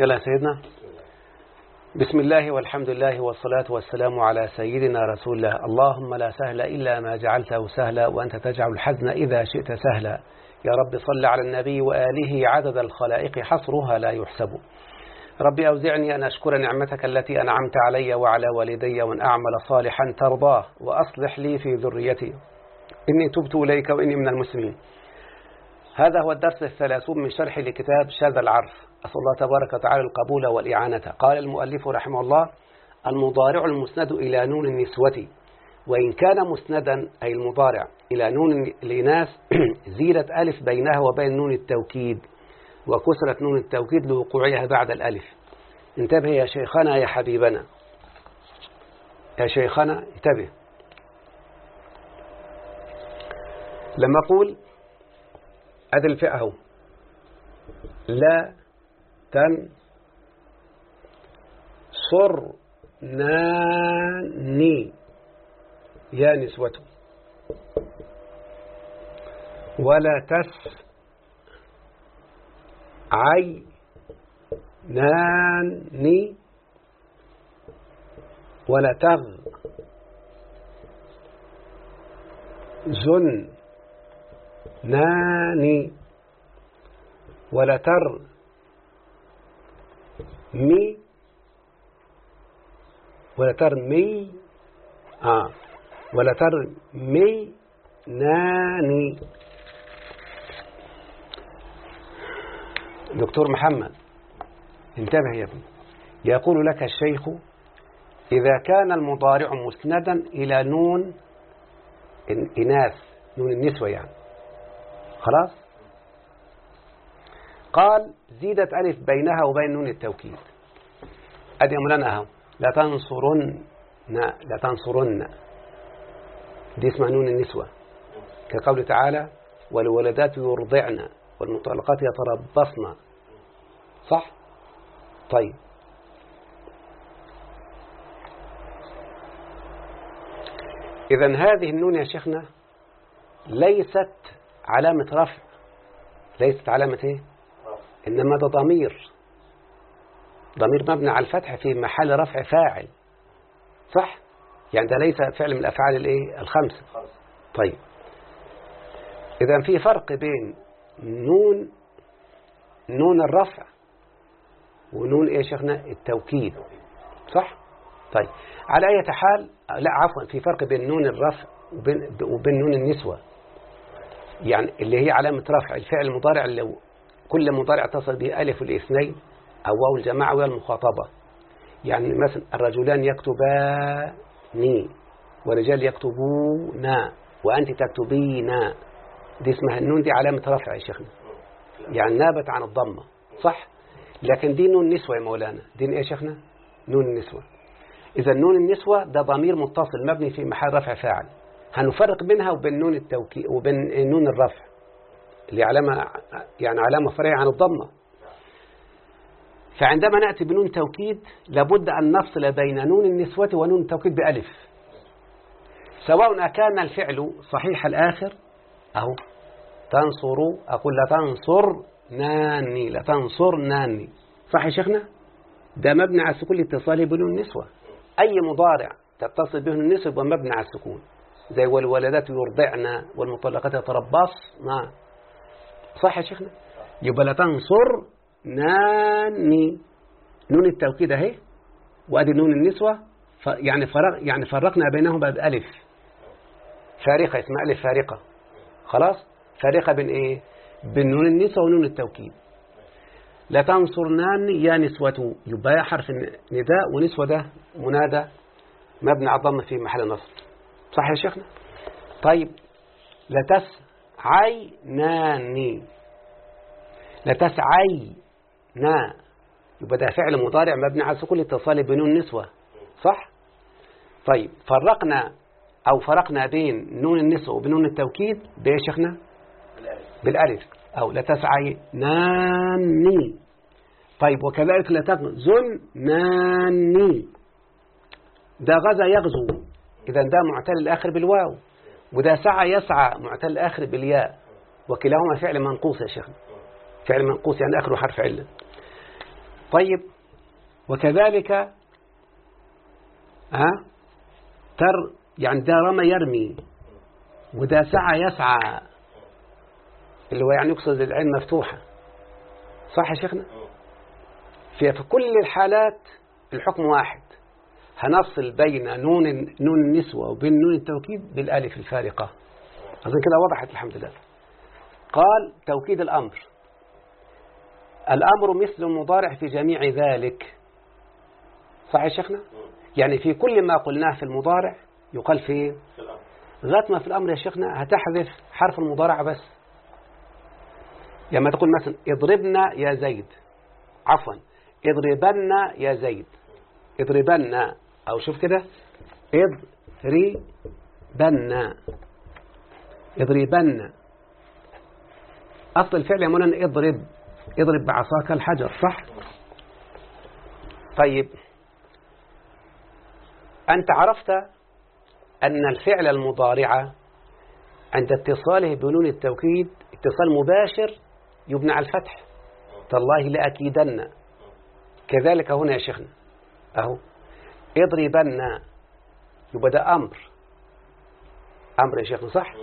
يلا يا سيدنا. بسم الله والحمد لله والصلاة والسلام على سيدنا رسول الله. اللهم لا سهل إلا ما جعلته سهلا وأنت تجعل الحزن إذا شئت سهلا. يا رب صل على النبي وآله عدد الخلائق حصرها لا يحسب. ربي أوزعني أن أشكر نعمتك التي أنعمت علي وعلى والدي وأن أعمل صالحا ترضاه وأصلح لي في ذريتي. إني تبت إليك وإني من المسلمين. هذا هو الدرس الثلاثون من شرح لكتاب شذا العرف. أسأل الله تبارك وتعالى القبول والإعانة. قال المؤلف رحمه الله المضارع المسند إلى نون النسوة وإن كان مسندا أي المضارع إلى نون الإناث زيدت ألف بينها وبين نون التوكيد وكسرت نون التوكيد لوقوعها بعد الألف. انتبه يا شيخنا يا حبيبنا. يا شيخنا انتبه. لما أقول أدي الفئة لا تنصرناني يا نسوة. ولا تس عيناني ولا تغ زن ناني ولا تر مي. ولا تر مي. آه. ولا تر مي ناني. دكتور محمد انتبه يا ابني. يقول لك الشيخ إذا كان المضارع مسندا إلى نون إناث نون النسوة يعني. خلاص؟ قال زيدت ألف بينها وبين نون التوكيد. أدي أمرنا أهو. لا تنصرن لا تنصرن. دي اسمها نون النسوة. كقول تعالى والولدات يرضعن والمطلقات يتربصن. صح؟ طيب. إذا هذه النون يا شيخنا ليست علامة رفع. ليست علامة إيه؟ إنما ده ضمير. ضمير مبني على الفتح في محل رفع فاعل. صح؟ يعني ده ليس فعل من الأفعال الإيه؟ الخمسة طيب. إذا في فرق بين نون نون الرفع ونون إيه شيخنا؟ التوكيد. صح؟ طيب. على أي حال لا عفوا في فرق بين نون الرفع وبين, وبين نون النسوة. يعني اللي هي علامة رفع الفعل المضارع اللي كل مضارع اتصل به ألف الاثنين أو واو الجماعة والمخاطبة يعني مثلا الرجلان يكتبان ورجال يكتبون وأنت تكتبين. دي اسمها النون دي علامة رفع يا شيخنا. يعني نابت عن الضمة صح؟ لكن دي نون نسوة يا مولانا. دي إيه يا شيخنا؟ نون النسوة. إذا نون النسوة ده ضمير متصل مبني في محل رفع فاعل. هنفرق بينها وبين نون التوكيد وبين نون الرفع. اللي علامة يعني علامة فرعية عن الضمة. فعندما نأتي بنون توكيد لابد أن نفصل بين نون النسوة ونون التوكيد بألف. سواء أكان الفعل صحيح الآخر أهو تنصروا أقول لا تنصر ناني لا تنصر ناني صح يا شيخنا؟ ده مبني على السكون لاتصاله بنون النسوة. أي مضارع تتصل به النسوة يبقى مبني على السكون. زي والولدات يرضعن والمطلقات يتربصن. صح يا شيخنا؟ يبقى لا تنصر ناني. نون التوكيد أهي وأدي نون النسوة. يعني فرق يعني فرقنا بينهم بألف. فارقة اسمها ألف فارقة. خلاص؟ فارقة بين إيه؟ بين نون النسوة ونون التوكيد. لا تنصرنان يا نسوة. يبقى حرف نداء ونسوة ده منادى. مبني على الضم في محل نصب. صح يا شيخنا؟ طيب لا تسعيناني لا تسعينا يبقى ده فعل مضارع مبني على سكون الاتصال بنون النسوة. صح؟ طيب فرقنا أو فرقنا بين نون النسوة وبنون التوكيد بإيه يا شيخنا؟ بالألف. أو لا تسعيناني طيب وكذلك لا تغزناني ده غزا يغزو. إذا ده معتل الآخر بالواو. وده سعى يسعى معتل الآخر بالياء وكلاهما فعل منقوص يا شيخنا فعل منقوص يعني آخره حرف علة. طيب وكذلك ها تر يعني ده رمى يرمي وده سعى يسعى اللي هو يعني يقصد العين مفتوحة. صح يا شيخنا؟ في في كل الحالات الحكم واحد. هنفصل بين نون نون النسوة وبين نون التوكيد بالألف الفارقة. أظن كده وضحت الحمد لله. قال توكيد الأمر. الأمر مثل المضارع في جميع ذلك. صح يا شيخنا؟ يعني في كل ما قلناه في المضارع يقال في لغايه ما في الأمر يا شيخنا هتحذف حرف المضارع بس. لما تقول مثلا اضربنا يا زيد. عفوا. اضربن يا زيد. اضربن أو شوف كده. اضربن. اضربن. أصل الفعل يا مولانا اضرب. اضرب بعصاك الحجر صح؟ طيب. أنت عرفت أن الفعل المضارع عند اتصاله بنون التوكيد اتصال مباشر يبنى على الفتح. تالله لأكيدن. كذلك هنا يا شيخنا. أهو. اضربن. يبقى ده أمر. أمر يا شيخنا صح؟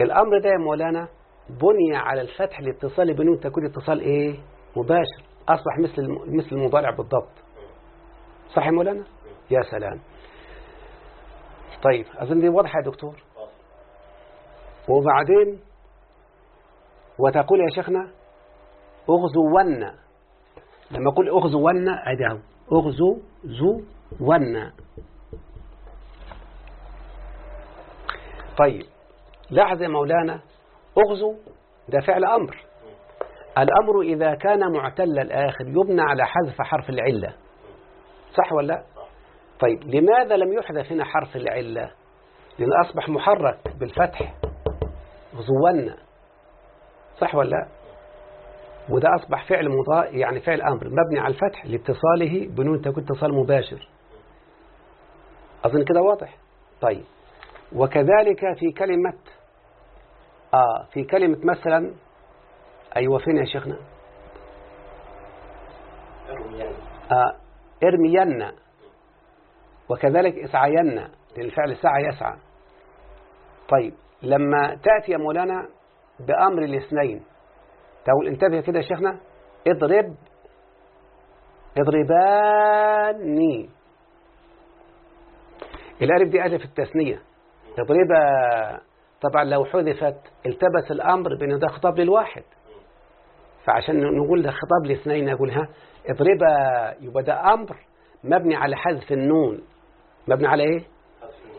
الأمر ده يا مولانا بني على الفتح لاتصال بنون التوكيد اتصال إيه؟ مباشر. أصبح مثل مثل المضارع بالضبط. صح يا مولانا؟ يا سلام. طيب أظن دي واضحة يا دكتور؟ وبعدين وتقول يا شيخنا اغزون لما أقول اغزون أداه أغزو زو ون. طيب لاحظ يا مولانا أغزو ده فعل أمر. الأمر إذا كان معتل الآخر يبنى على حذف حرف العلة. صح ولا؟ لا طيب لماذا لم يحذف هنا حرف العلة؟ لأن أصبح محرك بالفتح. غزونا صح ولا؟ لا وده أصبح فعل مضا يعني فعل أمر مبني على الفتح لاتصاله بنون تكون اتصال مباشر. أظن كده واضح؟ طيب. وكذلك في كلمة آه في كلمة مثلا أيوة فين يا شيخنا؟ آه ارمين وكذلك اسعين لأن الفعل سعى يسعى. طيب. لما تأتي يا مولانا بأمر الاثنين تقول انتبه كده يا شيخنا. اضرب اضرباني. الألف دي ألف التثنية. اضربا. طبعا لو حذفت التبس الأمر بأن ده خطاب للواحد. فعشان نقول ده خطاب لاثنين نقول ها اضربا. يبقى ده أمر مبني على حذف النون. مبني على إيه؟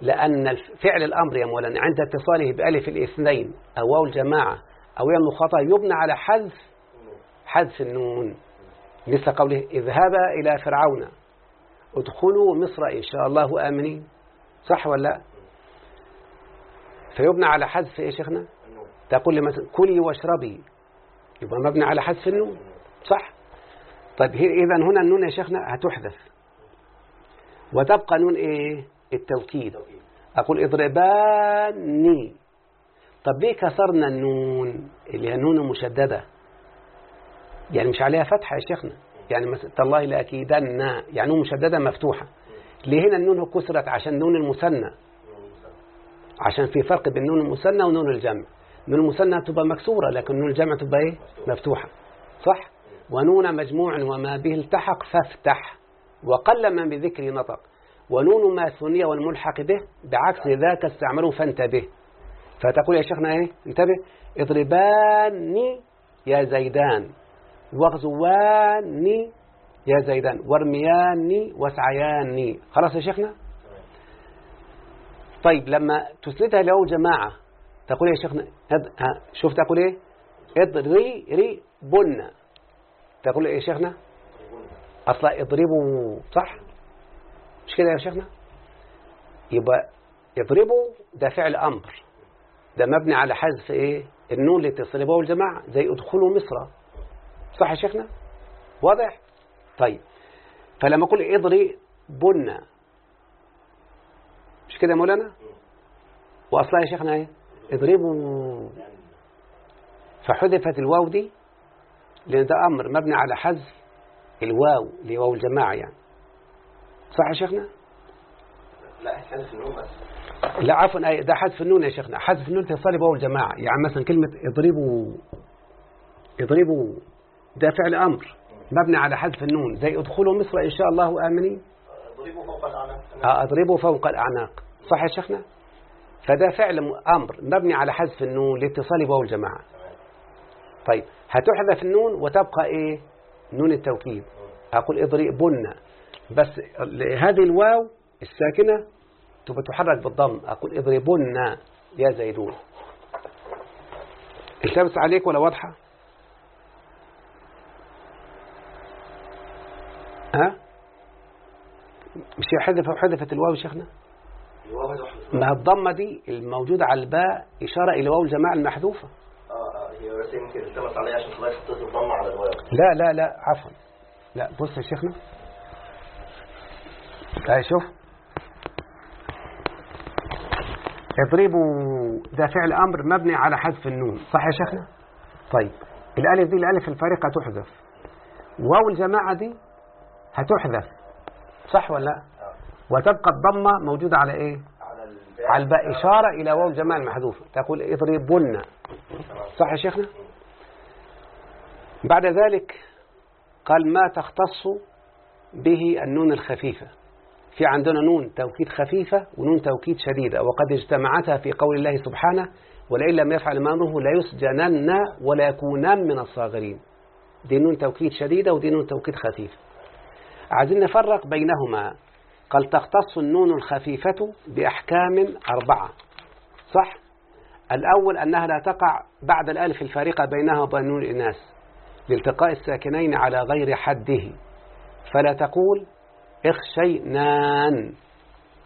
لأن فعل الأمر يا مولانا عند اتصاله بألف الاثنين أو واو الجماعة أو يا المخاطبة يبنى على حذف حذف النون. مثل قوله اذهبا إلى فرعون. ادخلوا مصر إن شاء الله آمنين. صح ولا لا؟ فيبنى على حذف إيه شيخنا؟ تقول لي مثلا كلي واشربي. يبقى مبني على حذف النون. صح؟ طيب إذا هنا النون يا شيخنا هتحذف. وتبقى نون إيه؟ التوكيد. أقول اضرباني. طب ليه كسرنا النون؟ اللي هي النون المشددة يعني مش عليها فتحة يا شيخنا. يعني تالله لأكيدن يعني نون مشددة مفتوحة. ليه هنا النون كسرت؟ عشان نون المثنى. عشان في فرق بين نون المثنى ونون الجمع. نون المثنى تبقى مكسورة لكن نون الجمع تبقى إيه؟ مفتوحة. صح؟ ونون مجموع وما به التحق فافتح. وقل من بذكر نطق. ونون ما ثني والملحق به بعكس ذاك استعملوا فانتبه. فتقول يا شيخنا إيه؟ انتبه. اضرباني يا زيدان. واغزواني يا زيدان. وارمياني واسعياني. خلاص يا شيخنا؟ طيب لما تسندها له جماعة تقول يا شيخنا شوف تقول إيه؟ اضري ري بن تقول إيه يا شيخنا؟ أصلا اضربوا صح؟ مش كده يا شيخنا؟ يبقى اضربوا ده فعل أمر. ده مبني على حذف إيه؟ النون اللي اتصل به الجماعة زي ادخلوا مصر. صح يا شيخنا؟ واضح؟ طيب. فلما أقول اضري بنا مش كده يا مولانا؟ واصلها يا شيخنا إيه؟ اضربوا. فحذفت الواو دي لأن ده أمر مبني على حذف الواو اللي هو واو الجماعة يعني. صح يا شيخنا؟ لا حذف النون بس. لا عفوا ده حذف النون يا شيخنا حذف النون لاتصاله بواو الجماعة يعني مثلا كلمة اضربوا اضربوا ده فعل أمر مبني على حذف النون زي ادخلوا مصر إن شاء الله آمنين اضربوا فوق الأعناق. آه، اضربوا فوق الأعناق. صح يا شيخنا؟ فده فعل أمر مبني على حذف النون لاتصاله بواو الجماعة. طيب هتحذف النون وتبقى إيه؟ نون التوكيد. أقول اضربن بس هذه الواو الساكنة تبقى تحرك بالضم. أقول اضربن يا زيدون. التبس عليك ولا واضحة؟ ها؟ مش حذف حذفت الواو شيخنا؟ ما الضمة دي الموجودة على الباء إشارة إلى واو الجماعة المحذوفة. هي بس يمكن التبس عليها عشان خلاص حطيت الضمة على الواو. لا لا لا عفوا. لا بص يا شيخنا. تعال شوف. اضربوا ده فعل أمر مبني على حذف النون. صح يا شيخنا؟ طيب الألف دي الألف الفارقة تحذف. واو الجماعة دي هتحذف. صح ولا لا؟ آه. وتبقى الضمة موجودة على إيه؟ على الباء على الباء. إشارة إلى واو الجماعة المحذوفة. تقول اضربن. صح يا شيخنا؟ بعد ذلك قال ما تختص به النون الخفيفة. في عندنا نون توكيد خفيفة ونون توكيد شديدة وقد اجتمعتا في قول الله سبحانه ولئن لم يفعل ما أمره ليسجنن وليكونن من الصاغرين. دي نون توكيد شديدة ودي نون توكيد خفيفة. عايزين نفرق بينهما. قال تختص النون الخفيفة بأحكام أربعة. صح؟ الأول أنها لا تقع بعد الألف الفارقة بينها وبين نون الإناث لالتقاء الساكنين على غير حده. فلا تقول اخشينان.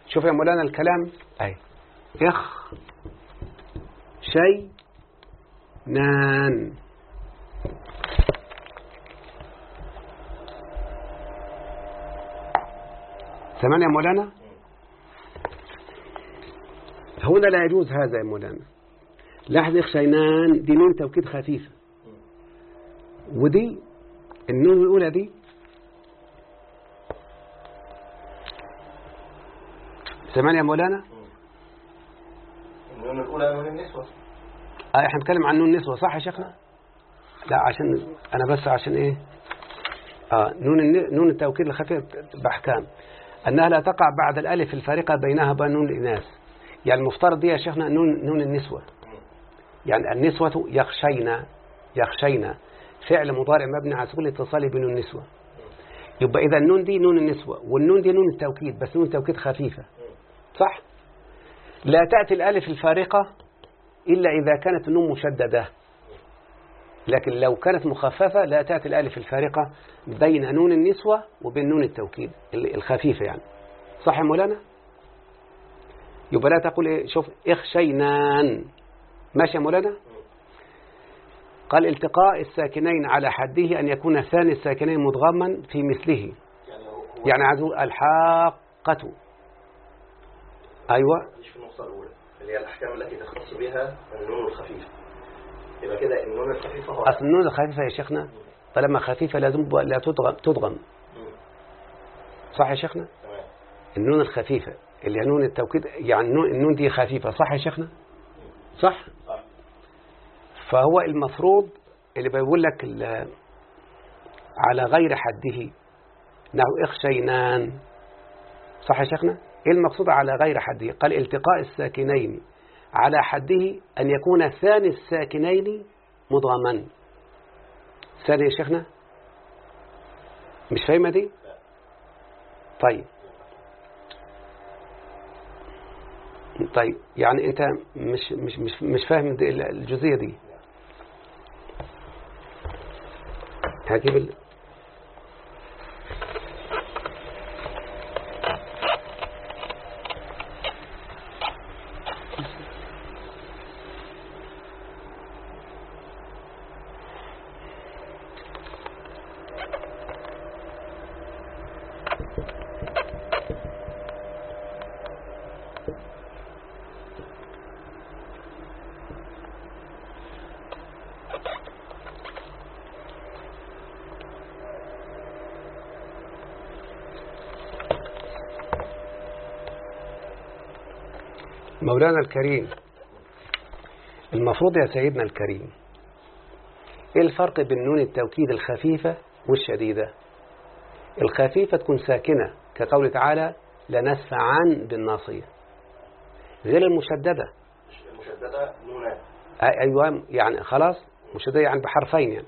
شوف يا مولانا الكلام. أي. اخ شي نان سمعنا يا مولانا؟ هنا لا يجوز هذا يا مولانا. لاحظ اخشينان دي نون توكيد خفيفة. ودي النون الأولى دي سمعني يا مولانا؟ النون الأولى نون النسوة. آه إحنا بنتكلم عن نون نسوة صح يا شيخنا؟ لا عشان أنا بس عشان إيه؟ آه نون الن- نون التوكيد الخفيف بأحكام. أنها لا تقع بعد الألف الفارقة بينها وبين نون الإناث. يعني المفترض دي يا شيخنا نون نون النسوة. يعني النسوة يخشين يخشين فعل مضارع مبني على سكون الاتصال بين النسوة. يبقى إذا النون دي نون النسوة والنون دي نون التوكيد بس نون التوكيد خفيفة. صح؟ لا تأتي الألف الفارقة إلا إذا كانت النون مشددة. لكن لو كانت مخففة لا تأتي الألف الفارقة بين نون النسوة وبين نون التوكيد ال- الخفيفة يعني. صح يا مولانا؟ يبقى لا تقول إيه شوف اخشينان. ماشي يا مولانا؟ قال التقاء الساكنين على حده أن يكون ثاني الساكنين مدغما في مثله. يعني عزو الحاقة. أيوة. مش في النقطة الأولى اللي هي الأحكام التي تختص بها النون الخفيفة. يبقى كده النون الخفيفة هو أصل النون الخفيفة يا شيخنا طالما خفيفة لازم لا تدغم مم. صح يا شيخنا؟ تمام. النون الخفيفة اللي هي نون التوكيد يعني النون دي خفيفة صح يا شيخنا؟ صح؟ صح. فهو المفروض اللي بيقول لك على غير حده نحو اخشينان. صح يا شيخنا؟ إيه المقصود على غير حده؟ قال التقاء الساكنين. على حده أن يكون ثاني الساكنين مضغما ثاني يا شيخنا؟ مش فاهمة دي؟ طيب. طيب يعني أنت مش مش مش مش فاهم الجزئية دي. هجيب مولانا الكريم المفروض يا سيدنا الكريم إيه الفرق بين نون التوكيد الخفيفة والشديدة؟ الخفيفة تكون ساكنة كقول تعالى لنسفعا بالناصية غير المشددة. المشددة نونان أي- أيوة يعني خلاص مشددة يعني بحرفين يعني.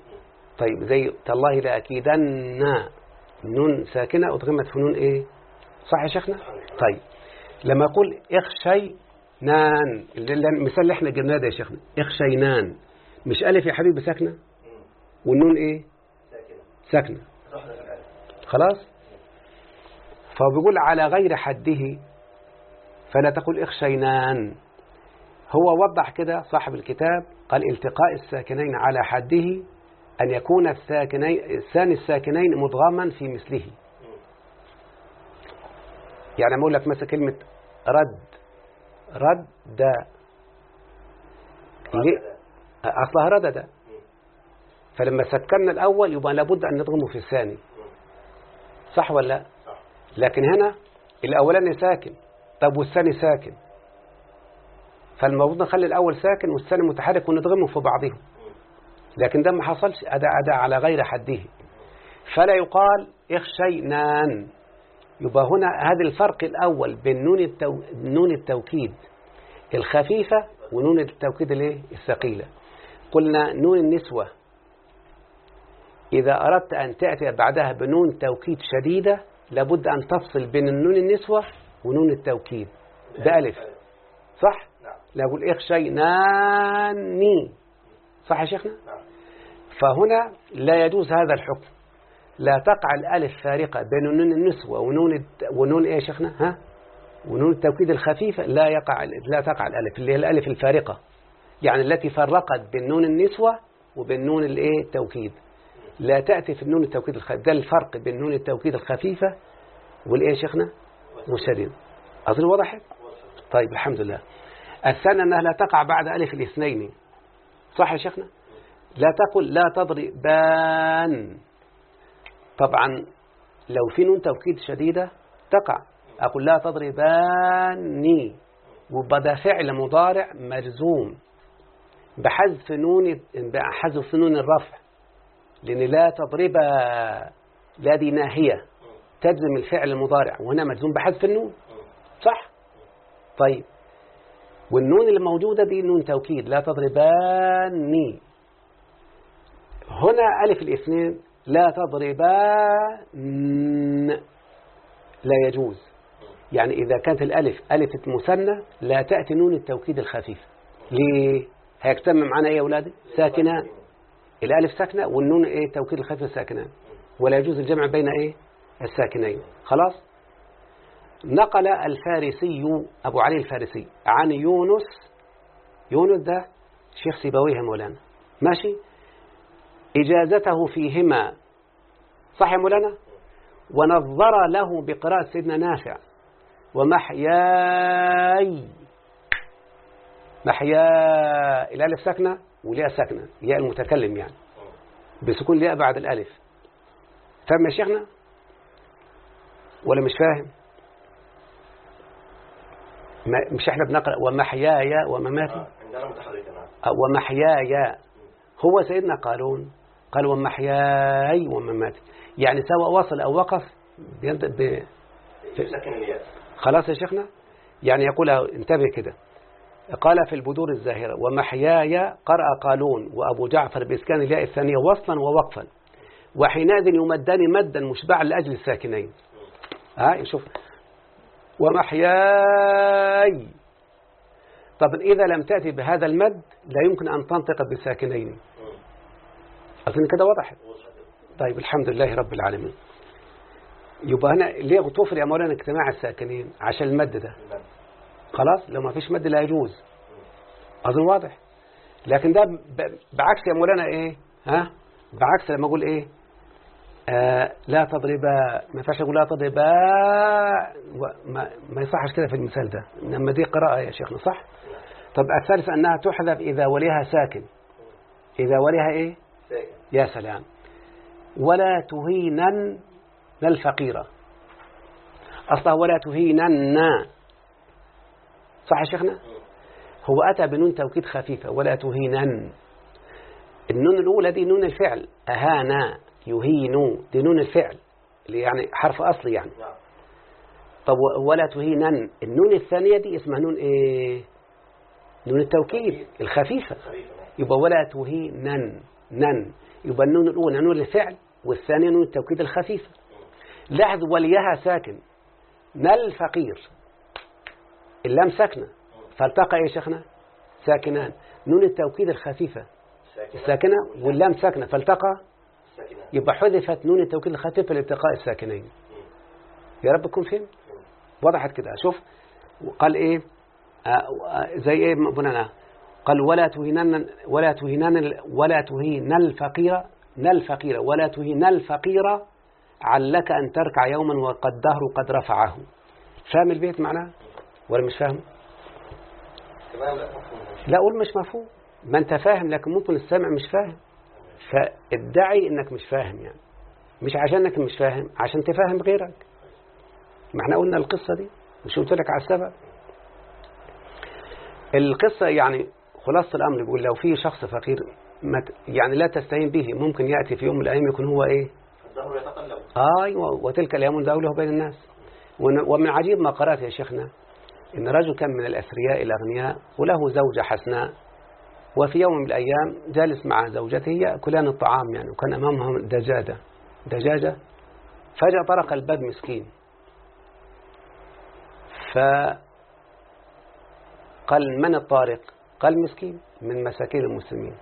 طيب زي تالله لأكيدن نون ساكنة أدغمت في نون إيه؟ صح يا شيخنا؟ طيب لما أقول اخشي نان. المثال اللي إحنا جبناه ده يا شيخنا. اخشي نان مش ألف يا حبيبي ساكنة؟ والنون إيه؟ ساكنة. خلاص؟ فهو بيقول على غير حده فلا تقل اخشينان هو وضح كده صاحب الكتاب قال التقاء الساكنين على حده أن يكون الساكنين الثاني الساكنين مدغما في مثله. يعني أقول لك مثلا كلمة رد. رد؟ أصلها ردد فلما سكرنا الأول يبقى لابد أن نضغمه في الثاني. صح ولا لا؟ لكن هنا الأولاني ساكن. طب والثاني ساكن. فالمفروض نخلي الأول ساكن والثاني متحرك ونضغمه في بعضهم. لكن ده ما حصلش. أداء أداء على غير حده. فلا يقال اخشينان. يبقى هنا هذا الفرق الأول بين نون, التو... نون التوكيد الخفيفة ونون التوكيد الإيه؟ الثقيلة. قلنا نون النسوة إذا أردت أن تأتي بعدها بنون توكيد شديدة لابد أن تفصل بين النون النسوة ونون التوكيد. بألف. صح؟ نعم. لا أقول اخشيناني صح يا شيخنا؟ نعم. فهنا لا يجوز هذا الحكم. لا تقع الألف فارقة بين نون النسوة ونون. ونون إيه شيخنا؟ ها؟ ونون التوكيد الخفيفة لا يقع لا تقع الألف اللي هي الألف الفارقة. يعني التي فرقت بين نون النسوة وبين نون الإيه؟ التوكيد. لا تأتي في النون التوكيد الخفيف ده الفرق بين نون التوكيد الخفيفة والإيه شيخنا؟ والشديد أظن وضحت طيب الحمد لله. الثانية أنها لا تقع بعد ألف الاثنين. صح يا شيخنا؟ لا تقل لا تضربان طبعا لو في نون توكيد شديدة تقع. أقول لا تضرباني وبدأ فعل مضارع مجزوم بحذف نون بحذف نون الرفع. لأن لا تضرب لا دي ناهية. تجزم الفعل المضارع. وهنا مجزوم بحذف النون. صح؟ طيب. والنون اللي موجودة دي نون توكيد. لا تضرباني هنا ألف الاثنين. لا تضربان. لا يجوز. يعني إذا كانت الألف ألف مثنى لا تأتي نون التوكيد الخفيف. ليه؟ هيجتمع معنا إيه يا أولادي؟ ساكنان الألف ساكنة والنون إيه؟ توكيد الخفيف ساكنان ولا يجوز الجمع بين إيه؟ الساكنين. خلاص؟ نقل الفارسي أبو علي الفارسي عن يونس. يونس ده شيخ سيبويه مولانا. ماشي؟ إجازته فيهما. صح يا مولانا ونظر له بقراءة سيدنا نافع. ومحياي. محيا الألف ساكنة والياء ساكنة. ياء المتكلم يعني. بسكون الياء بعد الألف. فاهم يا شيخنا؟ ولا مش فاهم؟ ما مش إحنا بنقرأ ومحياي ومماتي؟ آه، أه، ومحياي. هو سيدنا قالون قال ومحياي ومماتي يعني سواء وصل أو وقف بينطق ب... خلاص يا شيخنا؟ يعني يقول انتبه كده. قال في البدور الزاهرة ومحياي قرأ قالون وأبو جعفر بإسكان الياء الثانية وصلا ووقفا. وحينئذ يمدان مدا مشبعا لأجل الساكنين. ها شوف ومحياي طب إذا لم تأتي بهذا المد لا يمكن أن تنطق بساكنين أظن كده وضحت. طيب الحمد لله رب العالمين. يبقى هنا ليه توفر يا مولانا اجتماع الساكنين؟ عشان المد ده. خلاص لو ما فيش مد لا يجوز. أظن واضح. لكن ده بعكس يا مولانا إيه؟ ها؟ بعكس لما أقول إيه؟ آه لا تضربا ما ينفعش أقول لا تضربا ما, ما يصحش كده في المثال ده. إنما دي قراءة يا شيخنا صح؟ طب الثالث أنها تحذف إذا وليها ساكن. إذا وليها ساكن يا سلام. ولا تهينن الفقيرة أصلها ولا تهينن. صح يا شيخنا؟ هو أتى بنون توكيد خفيفة. ولا تهينن. النون الأولى دي نون الفعل. أهانا يهين دي نون الفعل. اللي يعني حرف أصلي يعني. نعم. طب ولا تهينن. النون الثانية دي اسمها نون إيه؟ نون التوكيد. الخفيفة. خفيفة. يبقى ولا تهينن. نن. يبقى النون الأولى نون الفعل والثانية نون التوكيد الخفيفة لاحظ وليها ساكن. نل فقير. اللام ساكنة فالتقى إيه يا شيخنا ساكنان. نون التوكيد الخفيفة. ساكنة. الساكنة واللام ساكنة فالتقى. يبقى حذفت نون التوكيد الخفيفة لالتقاء الساكنين. يا رب تكون فهم وضحت كده. شوف قال إيه؟ آه آه زي إيه؟ بنانا قال ولا تهينن ولا تهينن ولا تهين الفقير الفقير ولا تهين الفقير علك أن تركع يوما وقد دهر قد رفعه. فاهم البيت معناه؟ ولا مش فاهم؟ لا مفهوم لا قول مش مفهوم. ما أنت فاهم لكن ممكن السامع مش فاهم. فادعي إنك مش فاهم يعني. مش عشانك مش فاهم عشان تفهم غيرك. ما إحنا قلنا القصة دي. مش قلت لك على السبب. القصة يعني خلاصة الأمر بيقول لو في شخص فقير ما ت- يعني لا تستهين به ممكن يأتي في يوم من الأيام يكون هو إيه؟ الظهر يتقلب أيوة وتلك الأيام نداولها بين الناس. ومن عجيب ما قرأت يا شيخنا إن رجل كان من الأثرياء الأغنياء وله زوجة حسناء وفي يوم من الأيام جالس مع زوجته يأكلان الطعام يعني وكان أمامهم دجاجة. دجاجة؟ فجأة طرق الباب مسكين. فقال من الطارق؟ قال مسكين من مساكين المسلمين.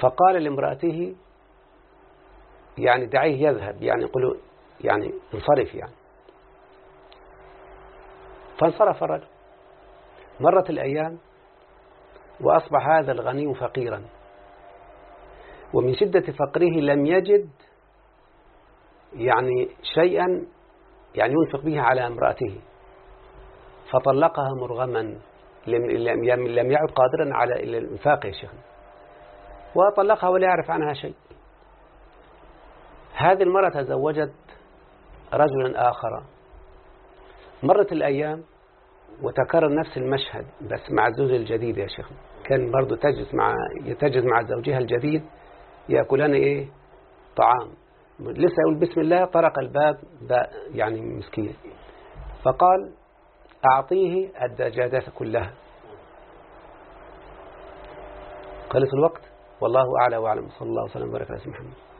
فقال لامرأته يعني دعيه يذهب يعني يقول يعني انصرف يعني. فانصرف الرجل. مرت الأيام وأصبح هذا الغني فقيرا. ومن شدة فقره لم يجد يعني شيئا يعني ينفق به على امرأته. فطلقها مرغما. لم, لم, يعد قادرا على الإنفاق يا شيخنا. وطلقها ولا يعرف عنها شيء. هذه المرأة تزوجت رجلا آخر. مرت الأيام وتكرر نفس المشهد بس مع الزوج الجديد يا شيخ كان برضو تجلس مع يتجلس مع زوجها الجديد يأكلان إيه؟ طعام. لسه يقول بسم الله طرق الباب يعني مسكين. فقال أعطيه الدجاجات كلها. قالت الوقت؟ والله أعلى وأعلم. صلى الله وسلم وبارك على محمد.